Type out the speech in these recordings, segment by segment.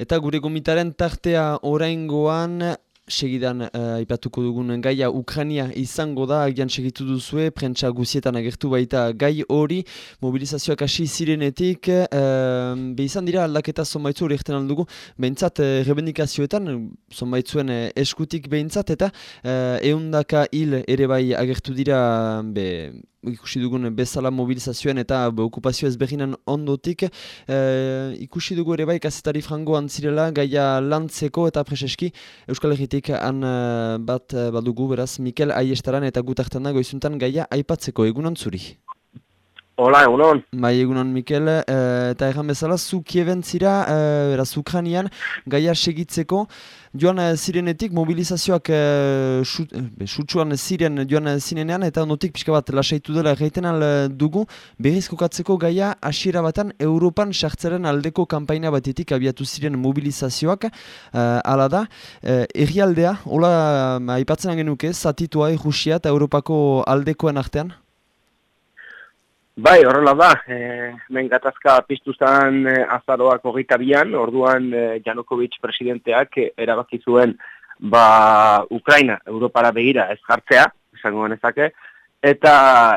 Eta gure gomitaren tartea oraingoan segidan uh, aipatuko dugun gaia Ukrania izango da, agian segitu duzue, prentsa guzietan agertu baita gai hori, mobilizazioak hasi zirenetik, uh, be izan dira aldaketa zonbaitzu hori egiten aldugu, behintzat uh, rebendikazioetan, zonbaitzuen uh, eskutik behintzat, eta uh, eundaka hil ere bai agertu dira be, ikusi dugun bezala mobilizazioen eta okupazio ezberdinan ondotik e, ikusi dugu ere bai kazetari frango antzirela gaia lantzeko eta preseski Euskal Herritik han eh, bat eh, badugu beraz Mikel Aiestaran eta gutartan dago izuntan gaia aipatzeko egunon zuri. Hola, egunon. Bai, egunon, Mikel. eta egan bezala, zu kieven zira, e, beraz, Ukranian, gaia segitzeko, joan uh, zirenetik mobilizazioak uh, sutsuan ziren joan zinenean eta notik pixka bat lasaitu dela egiten al dugu berriz kokatzeko gaia hasiera batan Europan sartzaren aldeko kanpaina batetik abiatu ziren mobilizazioak uh, ala da, uh, errialdea, hola aipatzen genuke, zatitua Rusia eta Europako aldekoen artean? Bai, horrela da, e, men gatazka piztu zen e, azaroak hogeita bian, orduan e, Janukovic presidenteak e, erabaki zuen ba, Ukraina, Europara begira ez jartzea, esango genezake, eta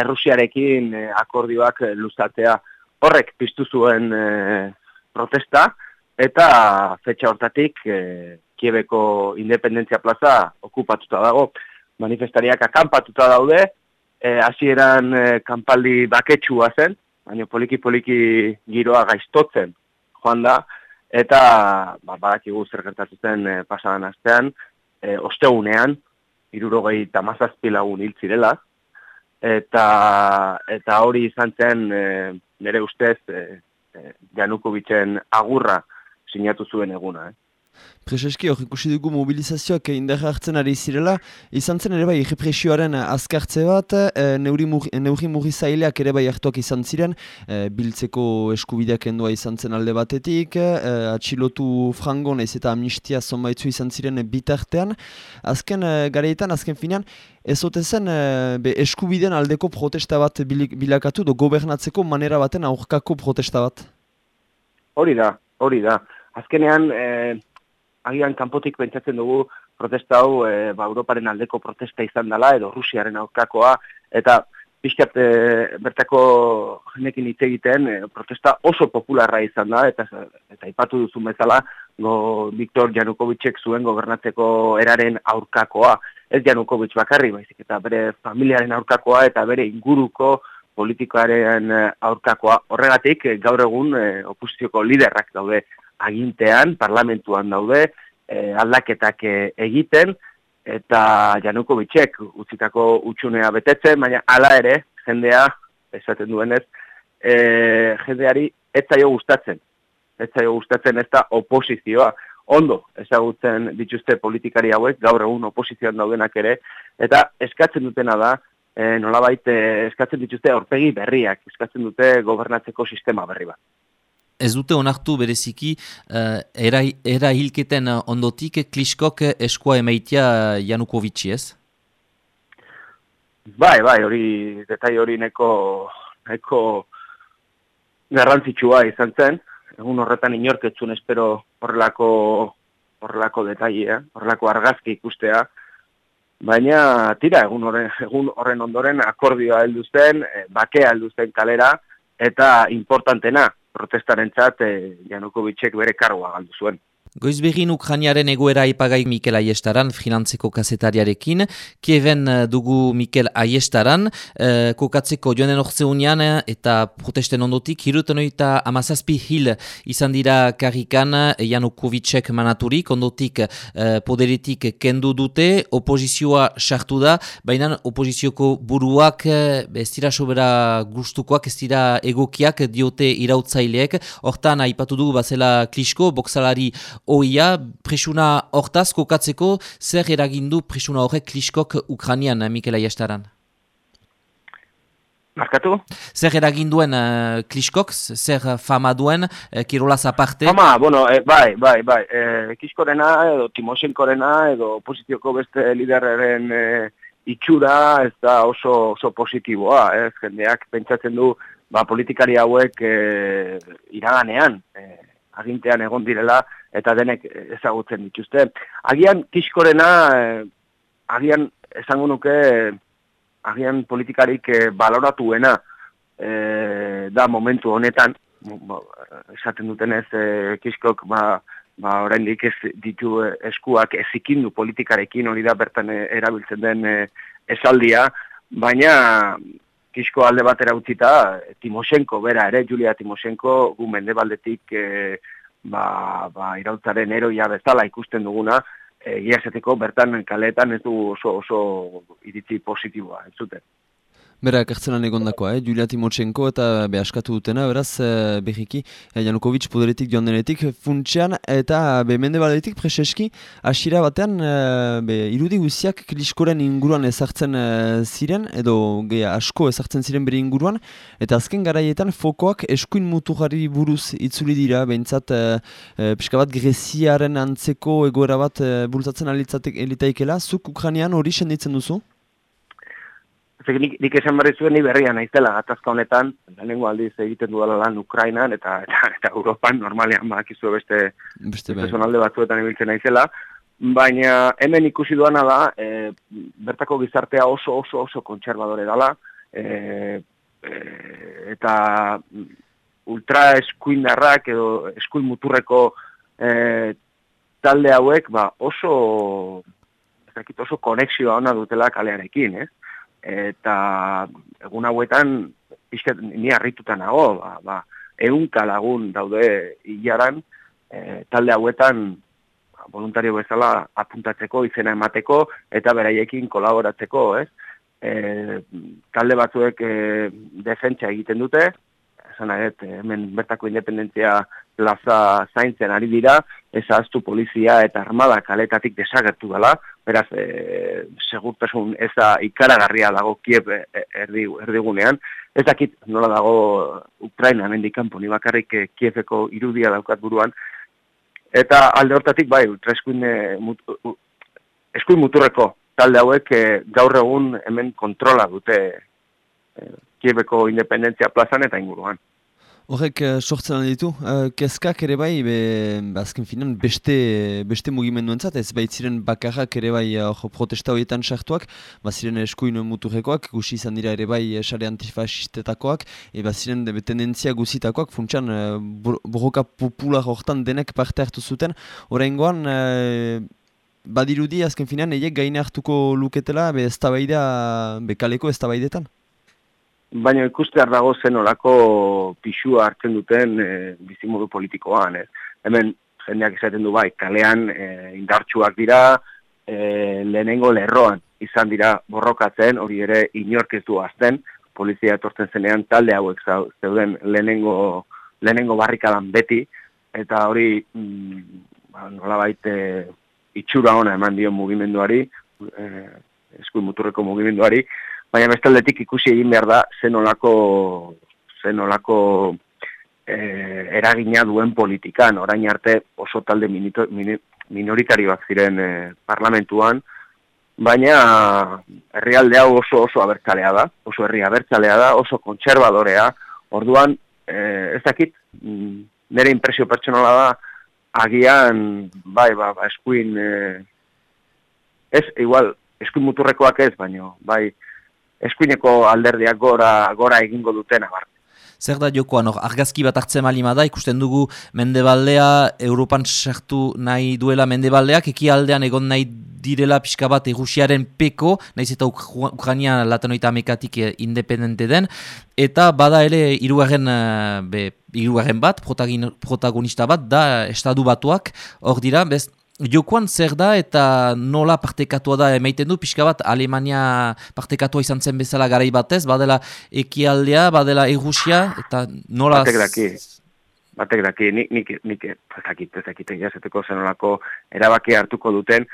Errusiarekin e, akordioak luzatea horrek piztu zuen e, protesta, eta fetxa hortatik e, Kiebeko Independentzia Plaza okupatuta dago, manifestariak akampatuta daude, hasieran e, kanpaldi baketsua zen, baina poliki-poliki giroa gaiztotzen joan da, eta ba, badakigu zer gertatu zen e, pasadan astean, e, osteunean, irurogei tamazazpi lagun hil zirela, eta, eta hori izan zen e, nire ustez e, e, Janukovitzen agurra sinatu zuen eguna. Eh? Prezeski, hor ikusi dugu mobilizazioak indarra hartzen ari zirela, izan zen ere bai represioaren azkartze bat, e, neuri, muri zaileak ere bai hartuak izan ziren, e, biltzeko eskubideak endua izan zen alde batetik, e, atxilotu frangon ez eta amnistia zonbaitzu izan ziren bitartean, azken e, gareetan, azken finean, ez zen be, eskubideen aldeko protesta bat bilakatu, do gobernatzeko manera baten aurkako protesta bat? Hori da, hori da. Azkenean, agian kanpotik pentsatzen dugu protesta hau e, ba, Europaren aldeko protesta izan dela edo Rusiaren aurkakoa eta pixkat e, bertako jenekin hitz egiten e, protesta oso popularra izan da eta eta ipatu duzun bezala go Viktor Janukovicek zuen gobernatzeko eraren aurkakoa. Ez Janukovic bakarri baizik eta bere familiaren aurkakoa eta bere inguruko politikoaren aurkakoa. Horregatik gaur egun e, oposizioko liderrak daude agintean, parlamentuan daude, e, aldaketak e, egiten, eta januko bitxek utzitako utxunea betetzen, baina hala ere, jendea, esaten duenez, e, jendeari ez zaio gustatzen. Ez zaio gustatzen ez da oposizioa. Ondo, ezagutzen dituzte politikari hauek, gaur egun oposizioan daudenak ere, eta eskatzen dutena da, e, nolabait eskatzen dituzte aurpegi berriak, eskatzen dute gobernatzeko sistema berri bat ez dute onartu bereziki uh, era, era hilketen ondotik kliskok eskua emaitia Janukovitsi ez? Bai, bai, hori detai hori neko, neko garrantzitsua izan zen. Egun horretan inorketzun espero horrelako, horrelako detai, eh? horrelako argazki ikustea. Baina, tira, egun horren, egun horren ondoren akordioa heldu zen, eh, bakea heldu zen kalera, eta importantena, protestaren txat, eh, Janukovicek bere kargoa galdu zuen. Goizbegin Ukraniaren egoera ipagai Mikel Aiestaran, freelantzeko kasetariarekin. Kieven eh, dugu Mikel Aiestaran, e, kokatzeko joanen orzeunian eta protesten ondotik, hiruten oita amazazpi hil izan dira karrikan Janukovicek manaturik, ondotik e, poderetik kendu dute, opozizioa sartu da, baina opozizioko buruak ez dira sobera gustukoak, ez dira egokiak diote irautzaileek, hortan aipatu dugu bazela klisko, boksalari oia presuna hortaz kokatzeko zer eragindu presuna horrek kliskok Ukranian, eh, Mikel Aiestaran? Markatu? Zer eraginduen uh, kliskok, zer fama duen, uh, kirolaz aparte? Fama, bueno, bai, bai, bai. E, kiskorena edo Timoshenkorena edo oposizioko beste liderren e, itxura ez da oso, oso positiboa. Ez, jendeak pentsatzen du ba, politikari hauek e, iraganean, agintean egon direla eta denek ezagutzen dituzte. Agian kiskorena, agian esango nuke, agian politikarik baloratuena da momentu honetan, esaten dutenez e, kiskok ba, ba oraindik ez ditu eskuak ezikindu politikarekin hori da bertan erabiltzen den esaldia, baina kisko alde batera utzita, Timoshenko, bera ere, Julia Timoshenko, gu mendebaldetik e, ba, ba, irautzaren eroia bezala ikusten duguna, e, bertan kaletan ez du oso, oso iritzi positiboa, ez zuten. Bera, kartzelan egon dakoa, eh? Julia Timotxenko eta be askatu dutena, beraz, eh, behiki, eh, Janukovic poderetik joan denetik, funtsean eta be mende baletik preseski, asira batean, eh, be, irudi guziak kliskoren inguruan ezartzen eh, ziren, edo ge, asko ezartzen ziren bere inguruan, eta azken garaietan fokoak eskuin mutuari buruz itzuli dira, behintzat, eh, eh, pixka bat greziaren antzeko egoera bat eh, bultatzen alitzatek elitaikela, zuk Ukranian hori senditzen duzu? Zer, nik, nik esan barri zuen ni berria naizela gatazka honetan, lehenengo aldiz egiten dudala lan Ukrainan eta eta, eta Europan normalean badakizu beste beste, beste zonalde batzuetan ibiltzen naizela, baina hemen ikusi duana da, e, bertako gizartea oso oso oso kontserbadore dela, e, e, eta ultra eskuindarrak edo eskuin muturreko e, talde hauek ba, oso oso konexioa ona dutela kalearekin, eh? Eta egun hauetan pixket ni harrituta nago, ba, ba, eunka lagun daude hilaran, e, talde hauetan ba, voluntario bezala apuntatzeko, izena emateko, eta beraiekin kolaboratzeko, ez? E, talde batzuek e, defentsa egiten dute, esan hemen bertako independentzia plaza zaintzen ari dira, ez polizia eta armada kaletatik desagertu dela, beraz, e, segurtasun ez da ikaragarria dago Kiev e, e, erdi, erdigunean, ez dakit nola dago Ukraina mendik kanpo, ni bakarrik e, Kieveko irudia daukat buruan, eta alde hortatik bai, eskuin, mut, eskuin muturreko talde hauek e, gaur egun hemen kontrola dute e, Kieveko independentzia plazan eta inguruan. Horrek uh, sortzen ditu, uh, kezkak ere bai, be, azken finan, beste, beste mugimendu entzat, ez baitziren bakarrak ere bai uh, protesta horietan sartuak, baziren eskuin muturrekoak, gusi izan dira ere bai esare antifasistetakoak, e baziren tendentzia guzitakoak, funtsan, uh, borroka popular hortan denek parte hartu zuten, horrengoan, uh, badirudi azken finan, eiek gaine hartuko luketela, be ez tabaida, be kaleko ez tabaidetan? Baina ikustear dago zen olako pixua hartzen duten e, bizimodu politikoan. Ez. Hemen jendeak izaten du bai, kalean e, indartsuak dira, e, lehenengo lerroan izan dira borrokatzen, hori ere inork ez du azten, polizia etortzen zenean talde hauek zeuden lehenengo, lehenengo barrikadan beti, eta hori mm, ba, nola baite itxura ona eman dio mugimenduari, e, eskuin muturreko mugimenduari, baina bestaldetik ikusi egin behar da zenolako zenolako e, eragina duen politikan, orain arte oso talde minito, minoritarioak ziren e, parlamentuan, baina herrialde hau oso oso abertzalea da, oso herri abertzalea da, oso kontserbadorea, orduan e, ez dakit, mm, nire impresio pertsonala da, agian, bai, ba, ba eskuin, e, ez, igual, eskuin muturrekoak ez, baino, bai, eskuineko alderdiak gora, gora egingo dutena bar. Zer da jokoan, argazki bat hartzen malima da, ikusten dugu mendebaldea, Europan sartu nahi duela mendebaldeak, eki aldean egon nahi direla pixka bat egusiaren peko, nahiz eta Ukrania latanoita amekatik eh, independente den, eta bada ere irugarren, eh, bat, protagonista bat, da estadu batuak, hor dira, bez, Jokoan zer da eta nola partekatua da? Emaiten du, pixka bat Alemania partekatua izan zen bezala garai batez, badela ekialdea, badela egusia, eta nola... Batek daki, batek daki, nik, nik, nik ezakit, ezakit, egiazeteko zenolako erabaki hartuko duten,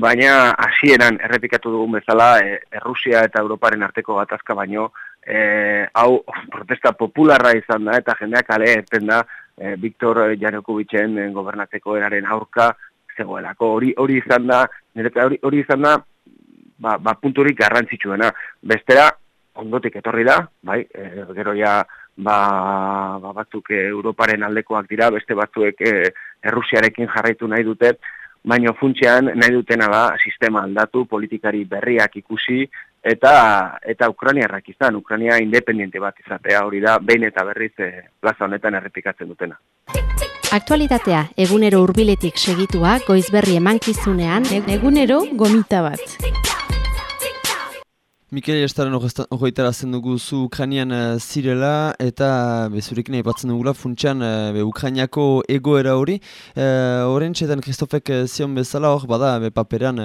baina hasieran errepikatu dugun bezala, e, Errusia eta Europaren arteko gatazka baino, e, hau protesta popularra izan da, eta jendeak ale, da, e, Viktor Janukovicen gobernatzeko eraren aurka, zegoelako hori hori izan da hori, hori izan da ba, ba punturik garrantzitsuena bestera ondotik etorri da bai e, gero ja ba, ba batzuk Europaren aldekoak dira, beste batzuek e, Errusiarekin jarraitu nahi dute, baino funtsean nahi dutena da sistema aldatu, politikari berriak ikusi, eta eta Ukrainiarrak izan, Ukrainia independiente bat izatea hori da, behin eta berriz e, plaza honetan errepikatzen dutena. Aktualitatea, egunero hurbiletik segitua, goizberri emankizunean, egunero gomita bat. Mikel Estaren horretara zen dugu zu Ukrainian uh, zirela eta bezurekin aipatzen dugula funtsian uh, Ukrainiako egoera hori. Horren uh, txetan Kristofek uh, zion bezala hor bada be, paperan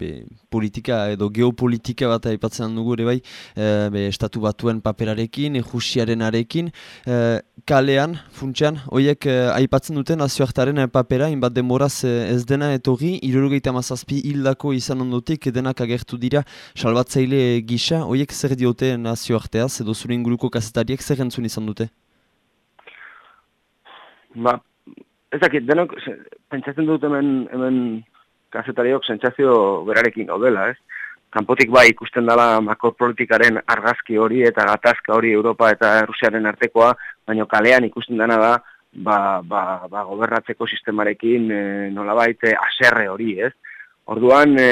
be, politika edo geopolitika bat aipatzen dugu ere bai uh, be, estatu batuen paperarekin, Rusiaren arekin. Uh, kalean funtsian horiek uh, aipatzen duten nazioartaren papera inbat demoraz uh, ez dena etorri, irurogeita mazazpi hildako izan ondotik denak agertu dira salbatzaile gisa, horiek zer diote nazioarteaz, edo zure inguruko kazetariek zer entzun izan dute? Ba, ezakit, denok, pentsatzen dut hemen, hemen kazetariok sentsazio berarekin gaudela, ez? Kanpotik bai ikusten dela makropolitikaren argazki hori eta gatazka hori Europa eta Rusiaren artekoa, baina kalean ikusten dena da, ba, ba, ba gobernatzeko sistemarekin e, nolabait aserre hori, ez? Orduan, e,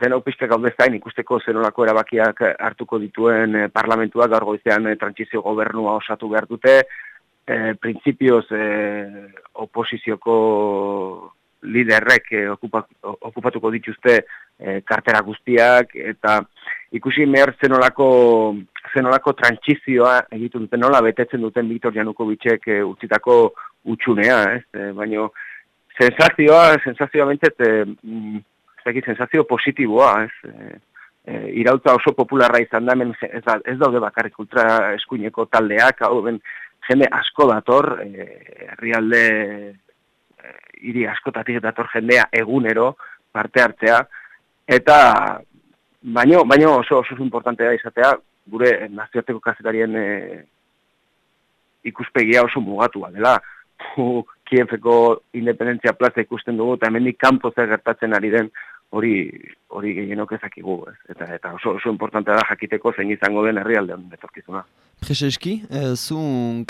denok pixka gaudeztain ikusteko zenolako erabakiak hartuko dituen eh, parlamentuak gaur goizean eh, trantzizio gobernua osatu behar dute, eh, printzipioz eh, oposizioko liderrek eh, okupatuko dituzte eh, kartera guztiak, eta ikusi mehar zenolako, zenolako trantzizioa egitun duten nola betetzen duten Viktor Janukovicek eh, utzitako utxunea, ez? Eh, baina sensazioa, sensazioa bentzet, eh, zaki sensazio positiboa, ez? E, e, irautza oso popularra izan da, hemen ez, ez daude bakarrik ultra eskuineko taldeak, hau ben, jende asko dator, e, herrialde e, hiri askotatik dator jendea egunero parte hartzea, eta baino, baino oso oso importantea izatea, gure nazioarteko kazetarien e, ikuspegia oso mugatua dela. Kiefeko independentzia plaza ikusten dugu, eta hemendik kanpo zer gertatzen ari den hori hori gehienok ezakigu, ez? Eta, eta oso, oso importantea da jakiteko zein izango den herrialde honen etorkizuna. Prezeski, e, zu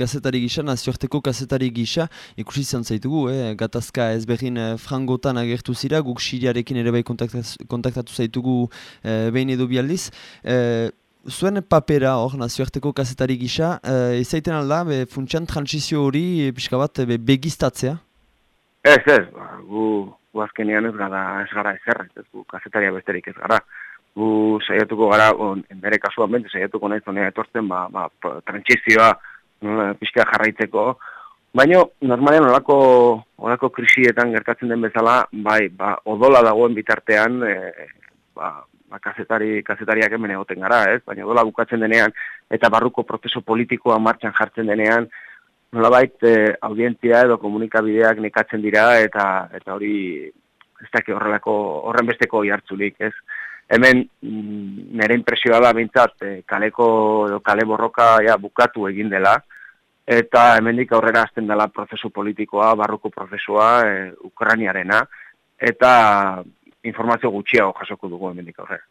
kazetari gisa, nazioarteko kazetari gisa, ikusi izan zaitugu, eh? gatazka ezberdin e, frangotan agertu zira, guk siriarekin ere bai kontaktatu zaitugu e, behin edo bialdiz. E, zuen papera hor nazioarteko kazetari gisa, e, ezaiten alda, be, funtsian transizio hori e, pixka bat be, begiztatzea? Ez, ez, ba, gu gu azkenean ez gara ez gara ezer, ez gu kazetaria besterik ez gara. Gu saiatuko gara, on, bere kasuan bente, saiatuko nahi zonea etortzen, ba, ba, trantzizioa pixka jarraitzeko. Baina, normalean, olako, olako krisietan gertatzen den bezala, bai, ba, odola dagoen bitartean, e, ba, ba, kazetari, kazetariak hemen egoten gara, ez? Baina odola bukatzen denean, eta barruko prozeso politikoa martxan jartzen denean, nolabait e, audientzia edo komunikabideak nekatzen dira eta eta hori ez daki horrelako horren besteko hartzulik, ez? Hemen mm, nire impresioa da bintzat e, kaleko edo kale borroka ja, bukatu egin dela eta hemendik aurrera hasten dela prozesu politikoa, barruko prozesua e, Ukrainiarena eta informazio gutxiago jasoko dugu hemendik aurrera.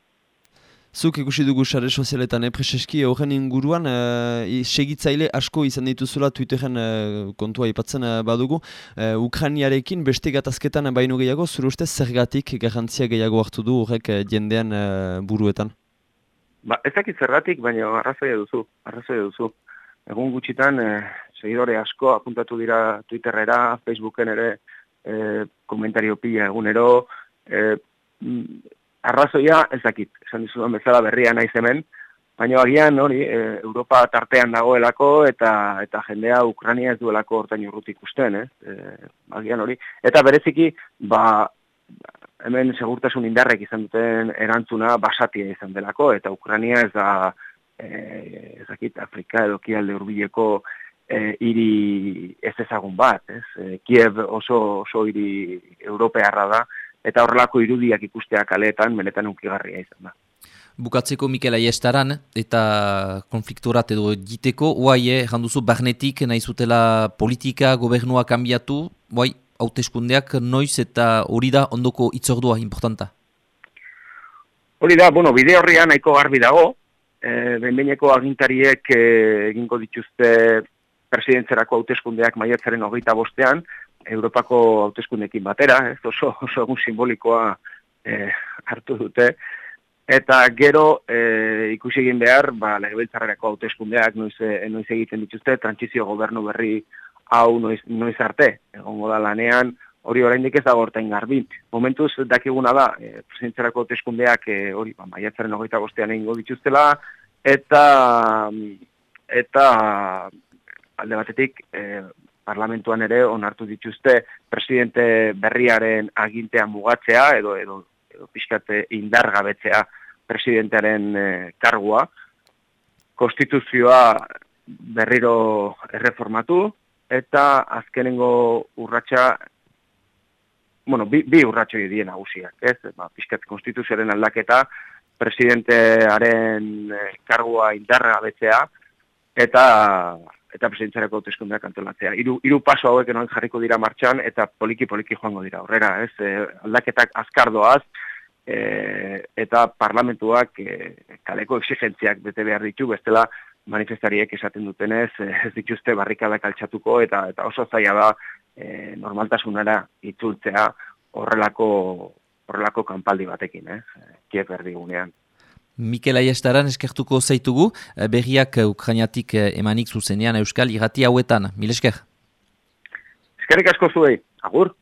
Zuk ikusi dugu sare sozialetan, eh, horren inguruan, e, segitzaile asko izan dituzula Twitteren e, kontua ipatzen badugu. E, Ukrainiarekin beste gatazketan baino gehiago, zure uste zergatik garantzia gehiago hartu du horrek jendean buruetan? Ba, ez dakit zergatik, baina arrazoia duzu, arrazoia duzu. Egun gutxitan, e, segidore asko apuntatu dira Twitterera, Facebooken ere, e, komentario pila egunero, e, arrazoia ezakit, esan dizudan bezala berria naiz hemen, baina agian hori e, Europa tartean dagoelako eta eta jendea Ukrania ez duelako hortain urrut ikusten, eh? E, agian hori. Eta bereziki, ba, hemen segurtasun indarrek izan duten erantzuna basatia izan delako, eta Ukrania ez da, e, ezakit, Afrika edo kialde urbileko e, iri ez ezagun bat, ez? E, Kiev oso, oso iri europearra da, eta horrelako irudiak ikustea kaleetan benetan unkigarria izan da. Bukatzeko Mikel Aiestaran eta konflikturat edo jiteko, oai, eh, janduzu, barnetik nahi zutela politika, gobernua kanbiatu, oai, hauteskundeak noiz eta hori da ondoko itzordua importanta? Hori da, bueno, bide horrian nahiko garbi dago, e, benbeineko agintariek e, egingo dituzte presidentzerako hauteskundeak maiatzaren hogeita bostean, Europako hauteskundekin batera, ez oso, oso egun simbolikoa e, hartu dute, eta gero e, ikusi egin behar, ba, legebiltzarrerako hauteskundeak noiz, e, noiz egiten dituzte, trantzizio gobernu berri hau noiz, noiz arte, egongo da lanean, hori oraindik ez da gortain garbi. Momentuz dakiguna da, e, presidentzerako hauteskundeak e, hori, ba, maiatzaren hogeita bostean egingo dituztela, eta eta alde batetik e, parlamentuan ere onartu dituzte presidente berriaren agintean mugatzea edo edo, edo pixkate indargabetzea presidentearen e, kargua konstituzioa berriro erreformatu eta azkenengo urratsa bueno, bi, bi urratxo dien nagusiak, ez? Ba, pixkat konstituzioaren aldaketa, presidentearen eh, kargua indarra betzea, eta eta presidentzareko hauteskundeak antolatzea. Hiru hiru paso hauek enoen jarriko dira martxan eta poliki poliki joango dira aurrera, ez? E, aldaketak azkardoaz e, eta parlamentuak e, kaleko exigentziak bete behar ditu, bestela manifestariek esaten dutenez ez dituzte barrikadak altxatuko eta eta oso zaila da e, normaltasunara itzultzea horrelako horrelako kanpaldi batekin, eh? Kiev erdigunean. Mikel Aiestaran eskertuko zaitugu, eh, berriak eh, Ukrainiatik eh, emanik zuzenean Euskal irrati hauetan. Mil esker? Eskerrik asko zuei, agur.